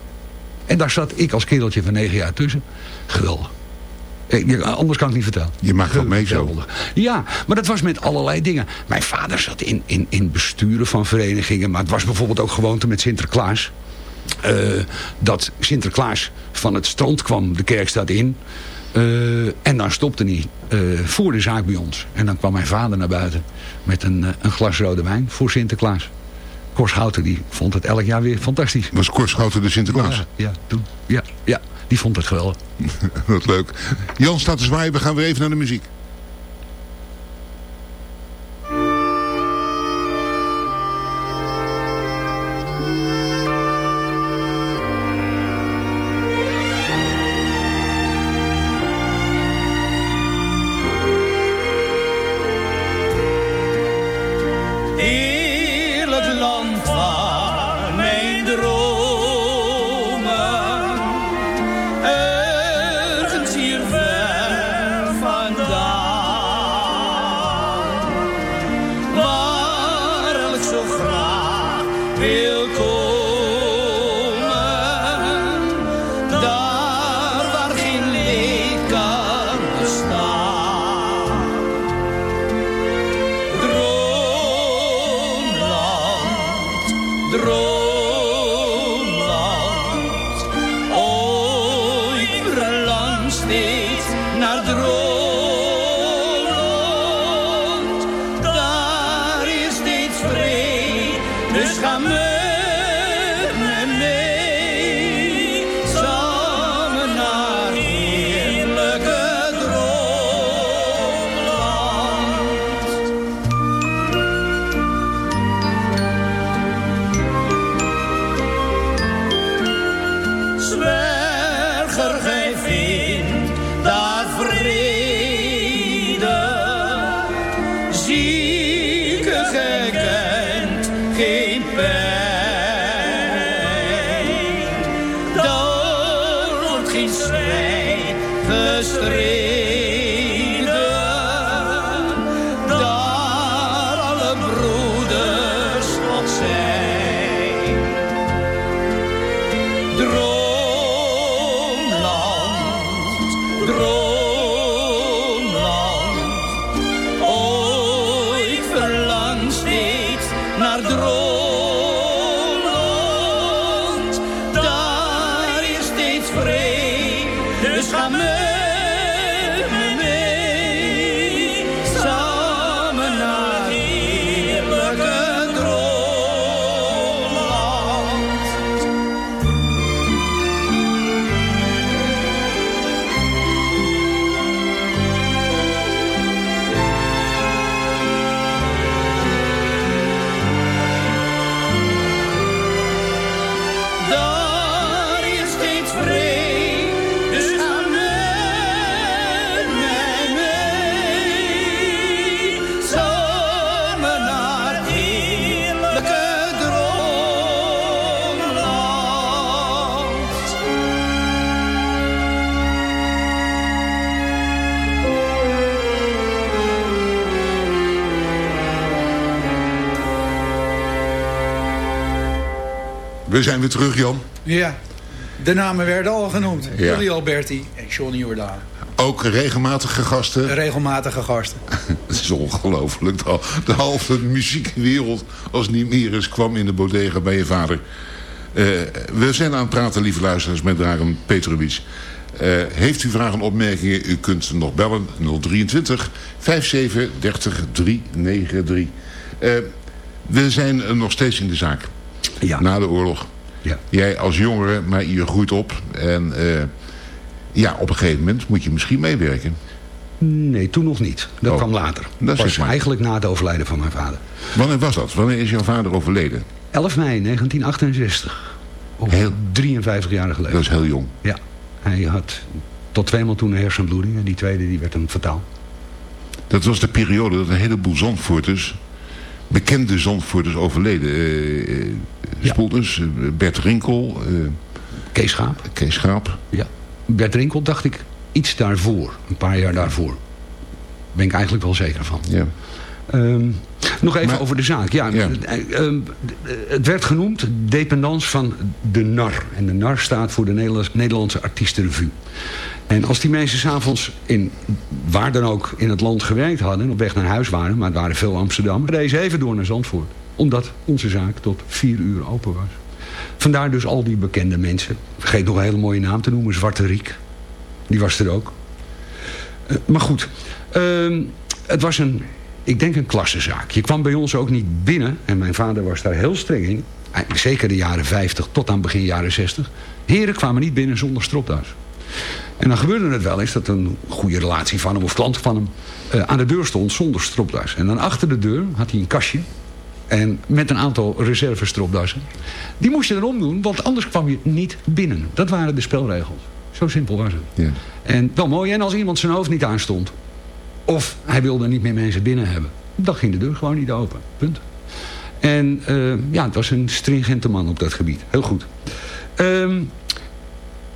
En daar zat ik als kereltje van negen jaar tussen. Geweldig. Ja, Anders kan ik niet vertellen. Je maakt wel mee zo. Ja, maar dat was met allerlei dingen. Mijn vader zat in, in, in besturen van verenigingen. Maar het was bijvoorbeeld ook gewoonte met Sinterklaas. Eh, dat Sinterklaas van het strand kwam de kerkstad in. Eh, en dan stopte hij eh, voor de zaak bij ons. En dan kwam mijn vader naar buiten met een, een glas rode wijn voor Sinterklaas. Cor Schouten die vond het elk jaar weer fantastisch. Was Cor Schouten de Sinterklaas? Ja, ja, toen, ja, ja, die vond het geweldig. Wat leuk. Jan staat te zwaaien, we gaan weer even naar de muziek. We zijn weer terug, Jan. Ja, de namen werden al genoemd. Ja. Willy Alberti en Johnny Jordaan. Ook regelmatige gasten. Regelmatige gasten. Het is ongelooflijk. De, de halve muziekwereld als niet meer is kwam in de bodega bij je vader. Eh, we zijn aan het praten, lieve luisteraars, met Dragan Petrovic. Eh, heeft u vragen en opmerkingen, u kunt nog bellen 023 57 30 393. Eh, we zijn eh, nog steeds in de zaak. Na de oorlog. Ja. Jij als jongere, maar je groeit op. En eh, ja, op een gegeven moment moet je misschien meewerken. Nee, toen nog niet. Dat Oh. kwam later. Dat is was maar. eigenlijk na het overlijden van mijn vader. Wanneer was dat? Wanneer is jouw vader overleden? 11 mei 1968. Op Heel- 53 jaar geleden. Dat is heel jong. Ja. Hij had tot tweemaal toen een hersenbloeding. En die tweede die werd hem fataal. Dat was de periode dat een heleboel Zandvoorters, bekende Zandvoorters overleden. Eh, Bert Rinkel. eh, Kees Schaap. Kees Schaap. Ja. Bert Rinkel dacht ik iets daarvoor. Een paar jaar daarvoor. Ben ik eigenlijk wel zeker van. Ja. Ehm, nog even over de zaak. Ja, Ja. eh, ehm, het werd genoemd dependance van de NAR. En de NAR staat voor de Nederlands- Nederlandse Artiestenrevue. En als die mensen s'avonds in waar dan ook in het land gewerkt hadden... en op weg naar huis waren, maar het waren veel Amsterdam... reden ze even door naar Zandvoort. Omdat onze zaak tot vier uur open was. Vandaar dus al die bekende mensen. Vergeet nog een hele mooie naam te noemen. Zwarte Riek. Die was er ook. Eh, maar goed. ehm, het was een, ik denk een klassenzaak. Je kwam bij ons ook niet binnen. En mijn vader was daar heel streng in. Zeker de jaren 50 tot aan begin jaren 60. Heren kwamen niet binnen zonder stropdas. En dan gebeurde het wel eens dat een goede relatie van hem of klant van hem... eh, aan de deur stond zonder stropdas. En dan achter de deur had hij een kastje. En met een aantal reservestropdassen. Die moest je erom doen, want anders kwam je niet binnen. Dat waren de spelregels. Zo simpel was het. Ja. En wel mooi, en als iemand zijn hoofd niet aanstond... of hij wilde niet meer mensen binnen hebben... dan ging de deur gewoon niet open. Punt. En eh, ja, het was een stringente man op dat gebied. Heel goed. Ehm,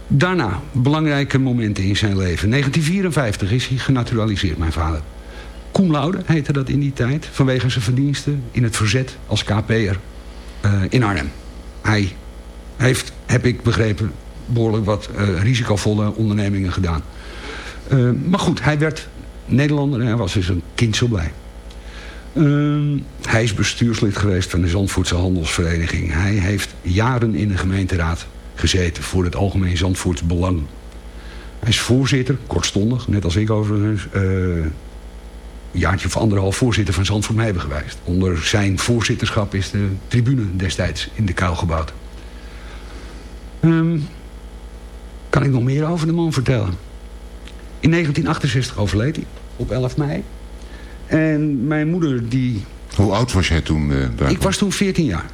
daarna, belangrijke momenten in zijn leven. 1954 is hij genaturaliseerd, mijn vader. Cum laude heette dat in die tijd. Vanwege zijn verdiensten in het verzet als KP'er eh, in Arnhem. Hij heeft, heb ik begrepen, behoorlijk wat eh, risicovolle ondernemingen gedaan. Eh, maar goed, hij werd Nederlander en hij was dus een kind zo blij. Ehm, hij is bestuurslid geweest van de Zandvoortse Handelsvereniging. Hij heeft jaren in de gemeenteraad gezeten voor het Algemeen Zandvoorts Belang. Hij is voorzitter, kortstondig, net als ik overigens, eh, een jaartje of anderhalf voorzitter van Zandvoort Meeben geweest. Onder zijn voorzitterschap is de tribune destijds in de kuil gebouwd. Ehm, kan ik nog meer over de man vertellen? In 1968 overleed hij, op 11 mei. En mijn moeder die... Hoe oud was jij toen? eh daar? Ik was toen 14 jaar.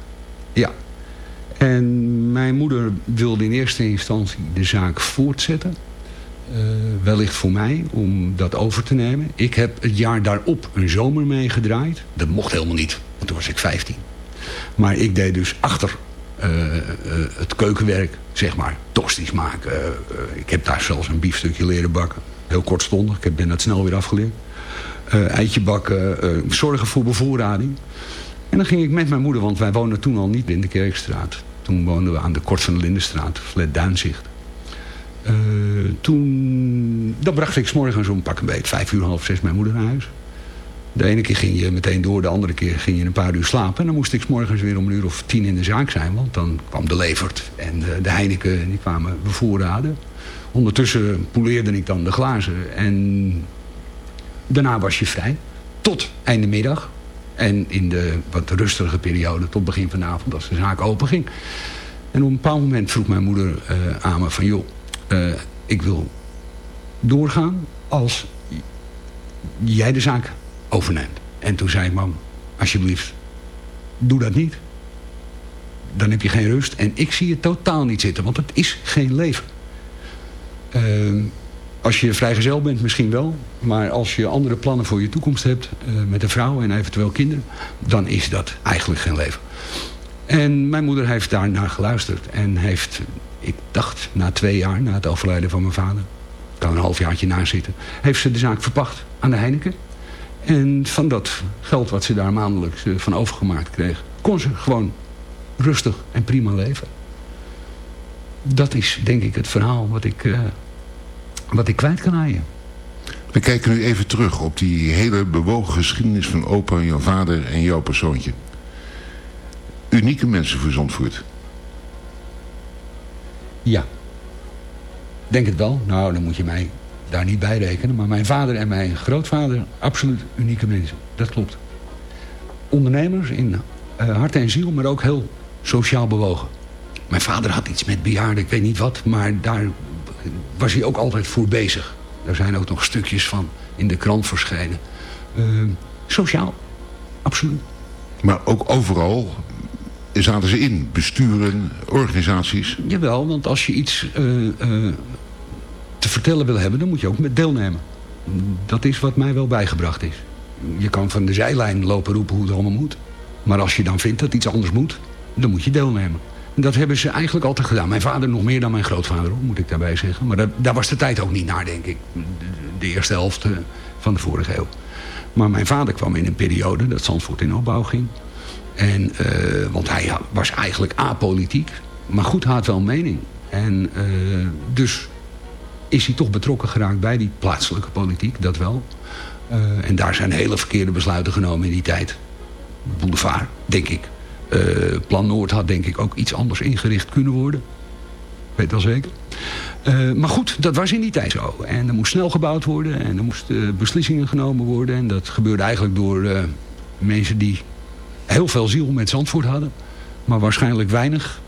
Ja. En mijn moeder wilde in eerste instantie de zaak voortzetten. Eh, wellicht voor mij, om dat over te nemen. Ik heb het jaar daarop een zomer meegedraaid. Dat mocht helemaal niet, want toen was ik 15. Maar ik deed dus achter eh, het keukenwerk, zeg maar, tosties maken. Ik heb daar zelfs een biefstukje leren bakken. Heel kortstondig, ik heb- ben dat snel weer afgeleerd. Eh, eitje bakken, eh, zorgen voor bevoorrading. En dan ging ik met mijn moeder, want wij woonden toen al niet in de Kerkstraat. Toen woonden we aan de Kort van de Lindenstraat, flat Duinzicht. Eh, toen, dan bracht ik 's morgens om pak een beet, vijf uur, half zes mijn moeder naar huis. De ene keer ging je meteen door, de andere keer ging je een paar uur slapen. En dan moest ik morgens weer om een uur of tien in de zaak zijn. Want dan kwam de Levert en de, de Heineken, die kwamen bevoorraden. Ondertussen poleerde ik dan de glazen. En daarna was je vrij. Tot einde middag. En in de wat rustige periode tot begin van de avond als de zaak open ging. En op een bepaald moment vroeg mijn moeder eh, aan me van... joh, eh, ik wil doorgaan als jij de zaak overneemt. En toen zei ik, mam, alsjeblieft, doe dat niet. Dan heb je geen rust. En ik zie het totaal niet zitten, want het is geen leven. Ehm, als je vrijgezel bent, misschien wel. Maar als je andere plannen voor je toekomst hebt... eh, met een vrouw en eventueel kinderen... dan is dat eigenlijk geen leven. En mijn moeder heeft daar naar geluisterd. En heeft, ik dacht, na twee jaar... na het overlijden van mijn vader... kan een halfjaartje na zitten... heeft ze de zaak verpacht aan de Heineken. En van dat geld wat ze daar maandelijks eh, van overgemaakt kreeg... kon ze gewoon rustig en prima leven. Dat is denk ik het verhaal wat ik, eh, wat ik kwijt kan aan je. We kijken nu even terug op die hele bewogen geschiedenis van opa, jouw vader en jouw persoontje. Unieke mensen voor Zandvoort. Ja. Denk het wel. Nou, dan moet je mij daar niet bij rekenen. Maar mijn vader en mijn grootvader, absoluut unieke mensen. Dat klopt. Ondernemers in uh, hart en ziel, maar ook heel sociaal bewogen. Mijn vader had iets met bejaarden, ik weet niet wat. Maar daar was hij ook altijd voor bezig. Daar zijn ook nog stukjes van in de krant verschenen. Uh, sociaal, absoluut. Maar ook overal zaten ze in? Besturen, organisaties? Jawel, want als je iets uh, uh, te vertellen wil hebben... dan moet je ook met deelnemen. Dat is wat mij wel bijgebracht is. Je kan van de zijlijn lopen roepen hoe het allemaal moet. Maar als je dan vindt dat iets anders moet, dan moet je deelnemen. En dat hebben ze eigenlijk altijd gedaan. Mijn vader nog meer dan mijn grootvader, moet ik daarbij zeggen. Maar dat, daar was de tijd ook niet naar, denk ik. De, eerste helft uh, van de vorige eeuw. Maar mijn vader kwam in een periode dat Zandvoort in opbouw ging. En, uh, want hij was eigenlijk apolitiek. Maar goed, had wel mening. En uh, dus is hij toch betrokken geraakt bij die plaatselijke politiek, dat wel. Uh, en daar zijn hele verkeerde besluiten genomen in die tijd. Boulevard, denk ik. Plan Noord had denk ik ook iets anders ingericht kunnen worden. Weet wel zeker. Uh, maar goed, dat was in die tijd zo. En er moest snel gebouwd worden en er moesten beslissingen genomen worden. En dat gebeurde eigenlijk door mensen die heel veel ziel met Zandvoort hadden. Maar waarschijnlijk weinig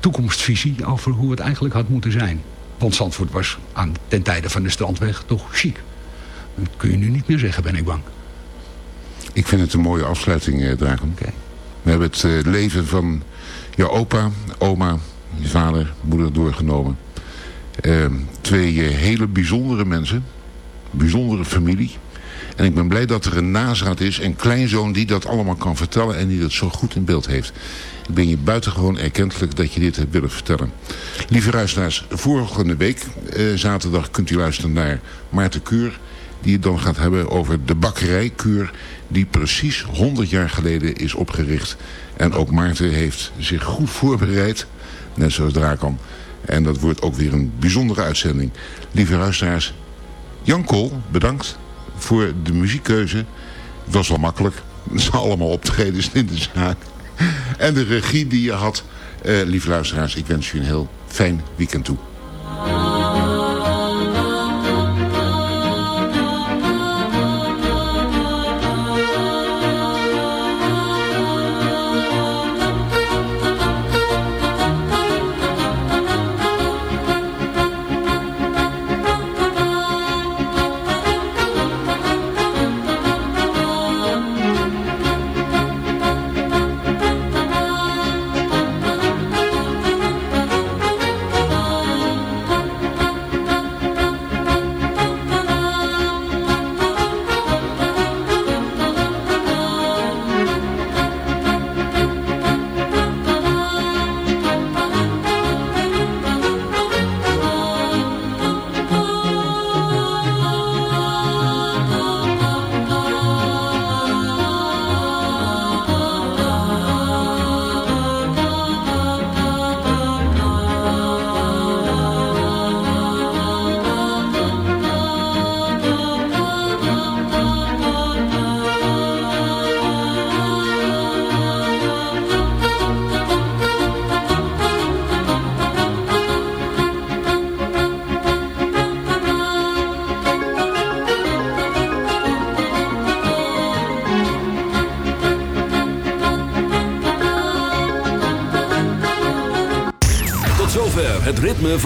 toekomstvisie over hoe het eigenlijk had moeten zijn. Want Zandvoort was aan, ten tijde van de strandweg toch chic. Dat kun je nu niet meer zeggen, ben ik bang. Ik vind het een mooie afsluiting, eh, Draken. Okay. We hebben het uh, leven van jouw opa, oma, je vader, moeder doorgenomen. Uh, twee uh, hele bijzondere mensen. Bijzondere familie. En ik ben blij dat er een nazaat is, een kleinzoon die dat allemaal kan vertellen en die dat zo goed in beeld heeft. Ik ben je buitengewoon erkentelijk dat je dit hebt willen vertellen. Lieve luisteraars, volgende week, uh, zaterdag, kunt u luisteren naar Maarten Kuur. Die het dan gaat hebben over de bakkerij Kuur, die precies 100 jaar geleden is opgericht. En ook Maarten heeft zich goed voorbereid, net zoals Drakan. En dat wordt ook weer een bijzondere uitzending. Lieve luisteraars, Jan Kool, bedankt voor de muziekkeuze. Het was wel makkelijk. Het zijn allemaal optredens in de zaak. En de regie die je had. Uh, lieve luisteraars, ik wens u een heel fijn weekend toe.